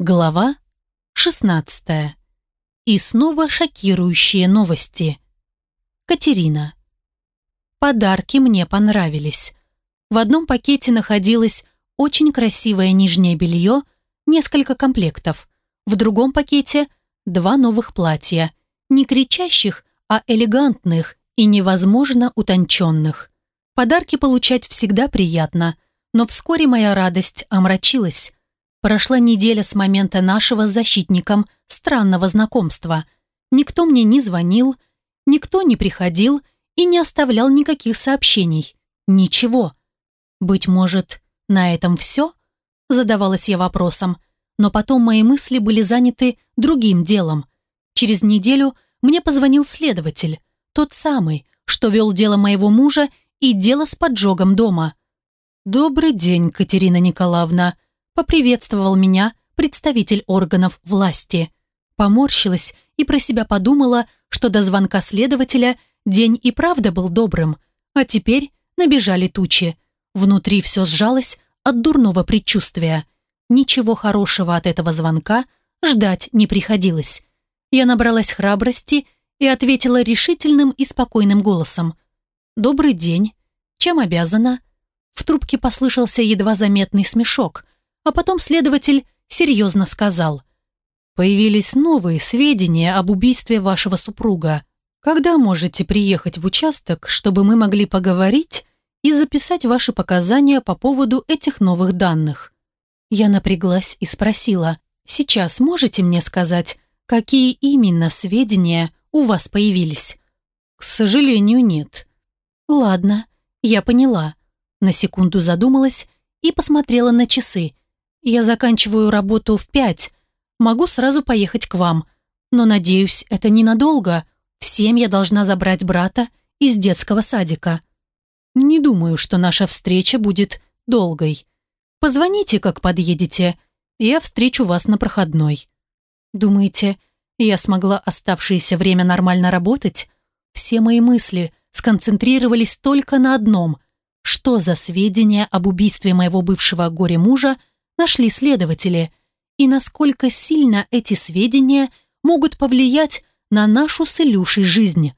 Глава 16. И снова шокирующие новости. Катерина. Подарки мне понравились. В одном пакете находилось очень красивое нижнее белье, несколько комплектов. В другом пакете два новых платья, не кричащих, а элегантных и невозможно утонченных. Подарки получать всегда приятно, но вскоре моя радость омрачилась. Прошла неделя с момента нашего с защитником странного знакомства. Никто мне не звонил, никто не приходил и не оставлял никаких сообщений. Ничего. Быть может, на этом все? Задавалась я вопросом, но потом мои мысли были заняты другим делом. Через неделю мне позвонил следователь, тот самый, что вел дело моего мужа и дело с поджогом дома. «Добрый день, Катерина Николаевна», поприветствовал меня представитель органов власти. Поморщилась и про себя подумала, что до звонка следователя день и правда был добрым, а теперь набежали тучи. Внутри все сжалось от дурного предчувствия. Ничего хорошего от этого звонка ждать не приходилось. Я набралась храбрости и ответила решительным и спокойным голосом. «Добрый день. Чем обязана?» В трубке послышался едва заметный смешок – а потом следователь серьезно сказал. «Появились новые сведения об убийстве вашего супруга. Когда можете приехать в участок, чтобы мы могли поговорить и записать ваши показания по поводу этих новых данных?» Я напряглась и спросила, «Сейчас можете мне сказать, какие именно сведения у вас появились?» «К сожалению, нет». «Ладно, я поняла». На секунду задумалась и посмотрела на часы. Я заканчиваю работу в пять. Могу сразу поехать к вам. Но, надеюсь, это ненадолго. В семь я должна забрать брата из детского садика. Не думаю, что наша встреча будет долгой. Позвоните, как подъедете. Я встречу вас на проходной. Думаете, я смогла оставшееся время нормально работать? Все мои мысли сконцентрировались только на одном. Что за сведения об убийстве моего бывшего горе-мужа нашли следователи, и насколько сильно эти сведения могут повлиять на нашу с Илюшей жизнь.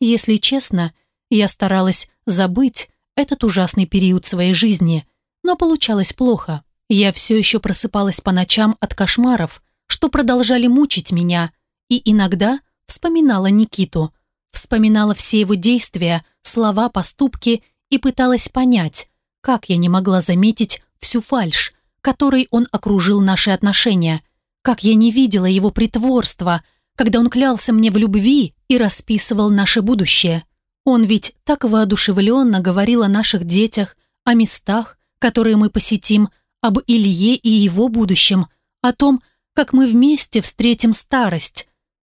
Если честно, я старалась забыть этот ужасный период своей жизни, но получалось плохо. Я все еще просыпалась по ночам от кошмаров, что продолжали мучить меня, и иногда вспоминала Никиту, вспоминала все его действия, слова, поступки и пыталась понять, как я не могла заметить всю фальшь, которой он окружил наши отношения. Как я не видела его притворства, когда он клялся мне в любви и расписывал наше будущее. Он ведь так воодушевленно говорил о наших детях, о местах, которые мы посетим, об Илье и его будущем, о том, как мы вместе встретим старость.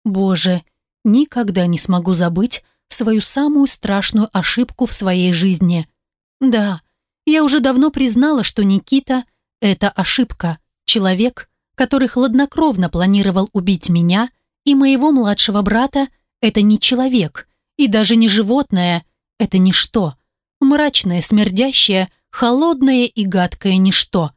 Боже, никогда не смогу забыть свою самую страшную ошибку в своей жизни. Да, я уже давно признала, что Никита это ошибка. Человек, который хладнокровно планировал убить меня и моего младшего брата, это не человек, и даже не животное, это ничто. Мрачное, смердящее, холодное и гадкое ничто.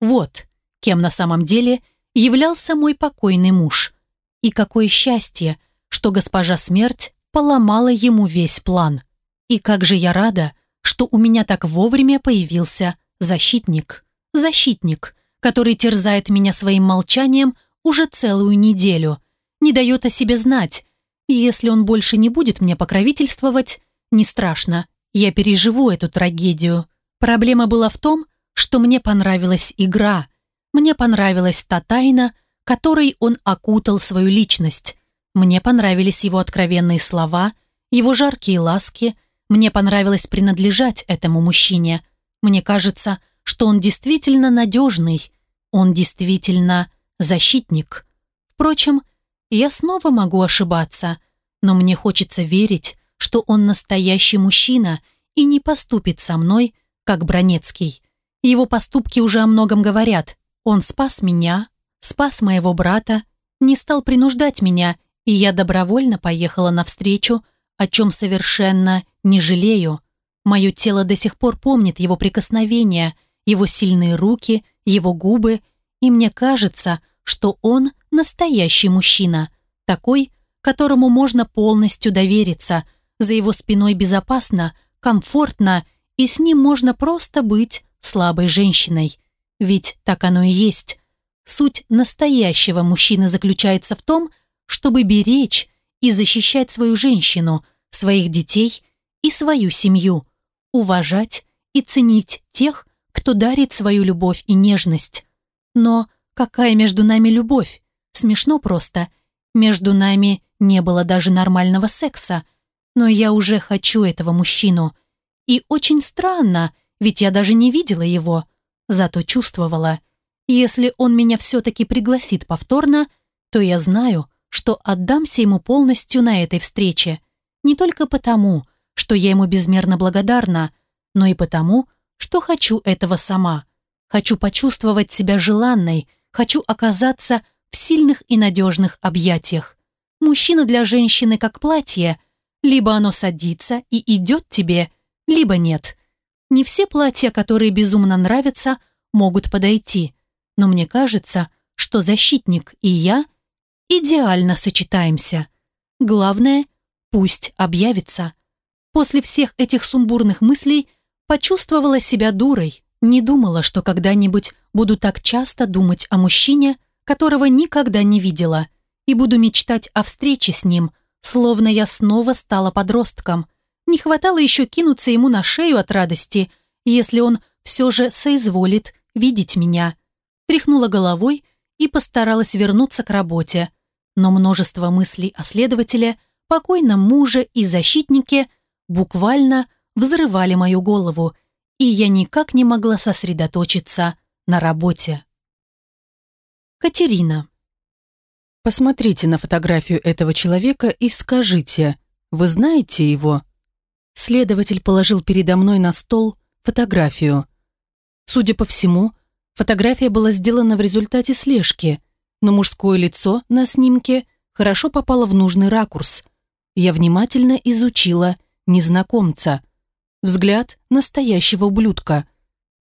Вот, кем на самом деле являлся мой покойный муж. И какое счастье, что госпожа смерть поломала ему весь план. И как же я рада, что у меня так вовремя появился защитник защитник, который терзает меня своим молчанием уже целую неделю, не дает о себе знать. И если он больше не будет мне покровительствовать, не страшно, я переживу эту трагедию. Проблема была в том, что мне понравилась игра, мне понравилась та тайна, которой он окутал свою личность. Мне понравились его откровенные слова, его жаркие ласки, мне понравилось принадлежать этому мужчине. Мне кажется, что он действительно надежный, он действительно защитник. Впрочем, я снова могу ошибаться, но мне хочется верить, что он настоящий мужчина и не поступит со мной, как Бронецкий. Его поступки уже о многом говорят. Он спас меня, спас моего брата, не стал принуждать меня, и я добровольно поехала навстречу, о чем совершенно не жалею. Мое тело до сих пор помнит его прикосновения – его сильные руки, его губы И мне кажется, что он настоящий мужчина, такой, которому можно полностью довериться, за его спиной безопасно, комфортно, и с ним можно просто быть слабой женщиной. Ведь так оно и есть. Суть настоящего мужчины заключается в том, чтобы беречь и защищать свою женщину, своих детей и свою семью, уважать и ценить тех, кто дарит свою любовь и нежность. Но какая между нами любовь? Смешно просто. Между нами не было даже нормального секса, но я уже хочу этого мужчину. И очень странно, ведь я даже не видела его, зато чувствовала. Если он меня все-таки пригласит повторно, то я знаю, что отдамся ему полностью на этой встрече. Не только потому, что я ему безмерно благодарна, но и потому, что хочу этого сама. Хочу почувствовать себя желанной, хочу оказаться в сильных и надежных объятиях. Мужчина для женщины как платье, либо оно садится и идет тебе, либо нет. Не все платья, которые безумно нравятся, могут подойти, но мне кажется, что защитник и я идеально сочетаемся. Главное, пусть объявится. После всех этих сумбурных мыслей почувствовала себя дурой, не думала, что когда-нибудь буду так часто думать о мужчине, которого никогда не видела, и буду мечтать о встрече с ним, словно я снова стала подростком. Не хватало еще кинуться ему на шею от радости, если он все же соизволит видеть меня. Тряхнула головой и постаралась вернуться к работе. Но множество мыслей о следователе, покойном муже и защитнике буквально взрывали мою голову, и я никак не могла сосредоточиться на работе. Катерина. Посмотрите на фотографию этого человека и скажите, вы знаете его? Следователь положил передо мной на стол фотографию. Судя по всему, фотография была сделана в результате слежки, но мужское лицо на снимке хорошо попало в нужный ракурс. Я внимательно изучила незнакомца. Взгляд настоящего ублюдка.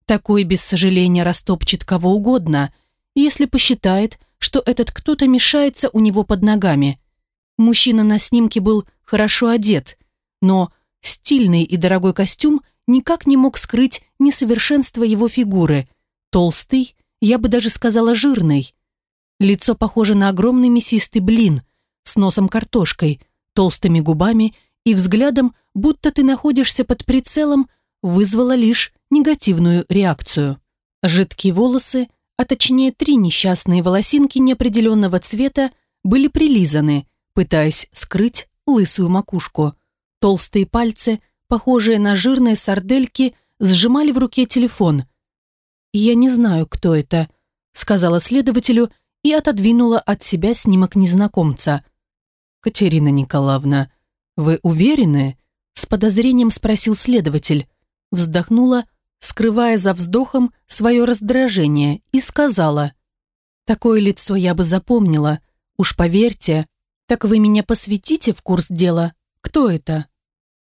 Такой без сожаления растопчет кого угодно, если посчитает, что этот кто-то мешается у него под ногами. Мужчина на снимке был хорошо одет, но стильный и дорогой костюм никак не мог скрыть несовершенство его фигуры. Толстый, я бы даже сказала жирный. Лицо похоже на огромный мясистый блин с носом картошкой, толстыми губами и взглядом, будто ты находишься под прицелом, вызвало лишь негативную реакцию. Жидкие волосы, а точнее три несчастные волосинки неопределенного цвета, были прилизаны, пытаясь скрыть лысую макушку. Толстые пальцы, похожие на жирные сардельки, сжимали в руке телефон. «Я не знаю, кто это», — сказала следователю и отодвинула от себя снимок незнакомца. «Катерина Николаевна, вы уверены?» — с подозрением спросил следователь. Вздохнула, скрывая за вздохом свое раздражение, и сказала. «Такое лицо я бы запомнила. Уж поверьте. Так вы меня посвятите в курс дела? Кто это?»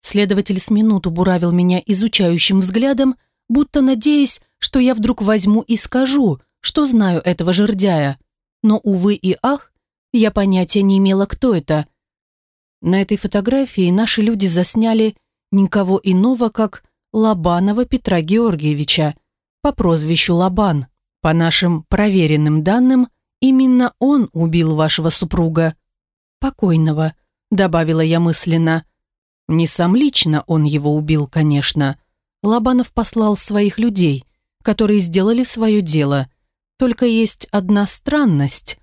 Следователь с минуту буравил меня изучающим взглядом, будто надеясь, что я вдруг возьму и скажу, что знаю этого жердяя. Но, увы и ах, я понятия не имела, кто это. На этой фотографии наши люди засняли никого иного, как Лобанова Петра Георгиевича по прозвищу Лобан. По нашим проверенным данным, именно он убил вашего супруга. Покойного, добавила я мысленно. Не сам лично он его убил, конечно. Лобанов послал своих людей, которые сделали свое дело. Только есть одна странность.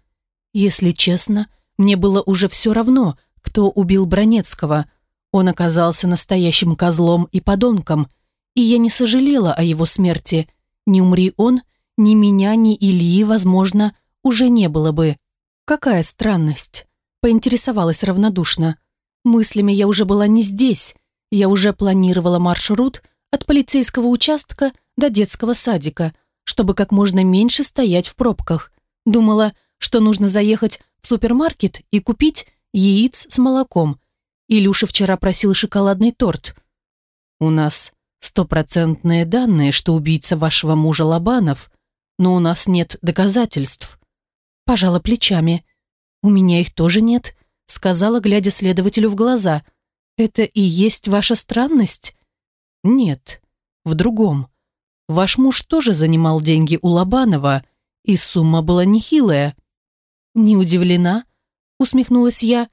Если честно, мне было уже все равно, кто убил Бронецкого. Он оказался настоящим козлом и подонком, и я не сожалела о его смерти. Не умри он, ни меня, ни Ильи, возможно, уже не было бы. Какая странность? Поинтересовалась равнодушно. Мыслями я уже была не здесь. Я уже планировала маршрут от полицейского участка до детского садика, чтобы как можно меньше стоять в пробках. Думала, что нужно заехать в супермаркет и купить яиц с молоком. Илюша вчера просил шоколадный торт. «У нас стопроцентные данные, что убийца вашего мужа Лобанов, но у нас нет доказательств. Пожала плечами. У меня их тоже нет, сказала, глядя следователю в глаза. Это и есть ваша странность? Нет, в другом. Ваш муж тоже занимал деньги у Лобанова, и сумма была нехилая. Не удивлена, усмехнулась я.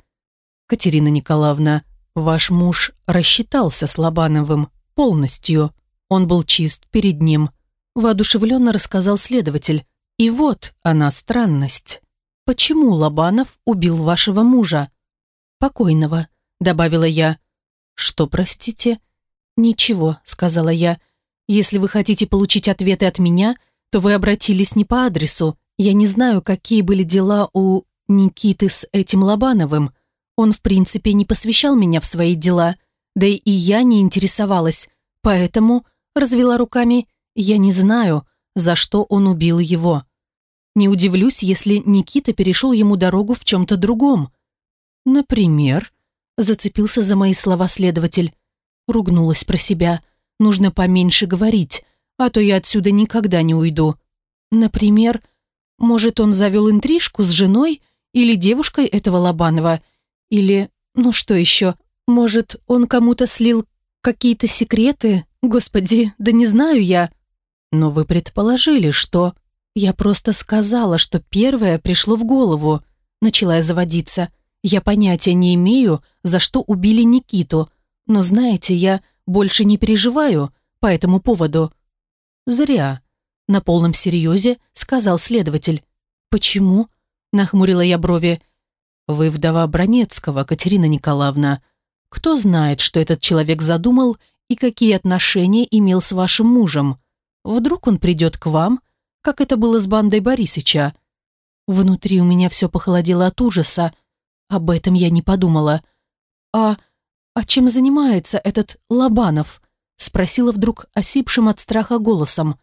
Катерина Николаевна, ваш муж рассчитался с Лобановым полностью. Он был чист перед ним воодушевленно рассказал следователь. И вот она странность. Почему Лобанов убил вашего мужа? Покойного, добавила я. Что, простите? Ничего, сказала я. Если вы хотите получить ответы от меня, то вы обратились не по адресу. Я не знаю, какие были дела у Никиты с этим Лобановым. Он, в принципе, не посвящал меня в свои дела, да и я не интересовалась, поэтому развела руками я не знаю, за что он убил его. Не удивлюсь, если Никита перешел ему дорогу в чем-то другом. Например, зацепился за мои слова следователь. Ругнулась про себя. Нужно поменьше говорить, а то я отсюда никогда не уйду. Например, может, он завел интрижку с женой или девушкой этого Лобанова? Или, ну что еще, может, он кому-то слил какие-то секреты? Господи, да не знаю я. Но вы предположили, что... Я просто сказала, что первое пришло в голову. Начала я заводиться. Я понятия не имею, за что убили Никиту. Но знаете, я больше не переживаю по этому поводу. Зря. На полном серьезе сказал следователь. Почему? Нахмурила я брови. Вы вдова Бронецкого, Катерина Николаевна. Кто знает, что этот человек задумал и какие отношения имел с вашим мужем? Вдруг он придет к вам, как это было с бандой Борисыча? Внутри у меня все похолодело от ужаса. Об этом я не подумала. А, а чем занимается этот Лобанов? Спросила вдруг осипшим от страха голосом.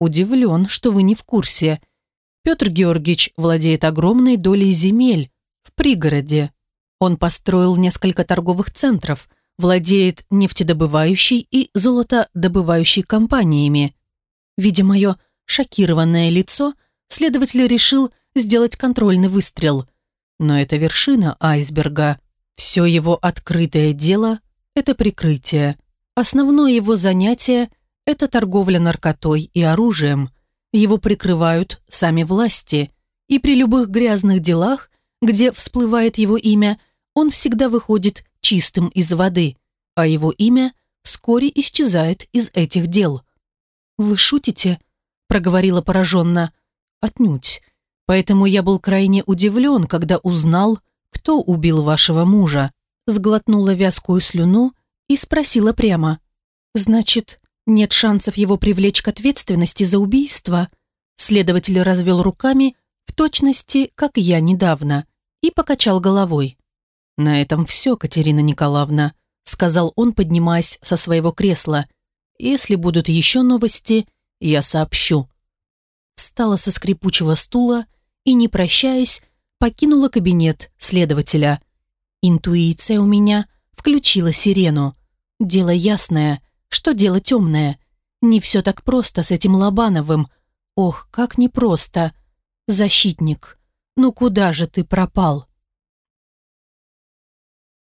Удивлен, что вы не в курсе. Петр Георгиевич владеет огромной долей земель в пригороде. Он построил несколько торговых центров, владеет нефтедобывающей и золотодобывающей компаниями. Видя мое шокированное лицо, следователь решил сделать контрольный выстрел. Но это вершина айсберга. Все его открытое дело – это прикрытие. Основное его занятие – это торговля наркотой и оружием. Его прикрывают сами власти. И при любых грязных делах, где всплывает его имя, он всегда выходит чистым из воды, а его имя вскоре исчезает из этих дел – «Вы шутите?» – проговорила пораженно. «Отнюдь. Поэтому я был крайне удивлен, когда узнал, кто убил вашего мужа». Сглотнула вязкую слюну и спросила прямо. «Значит, нет шансов его привлечь к ответственности за убийство?» Следователь развел руками, в точности, как я недавно, и покачал головой. «На этом все, Катерина Николаевна», сказал он, поднимаясь со своего кресла – если будут еще новости, я сообщу. Встала со скрипучего стула и, не прощаясь, покинула кабинет следователя. Интуиция у меня включила сирену. Дело ясное, что дело темное. Не все так просто с этим Лобановым. Ох, как непросто. Защитник, ну куда же ты пропал?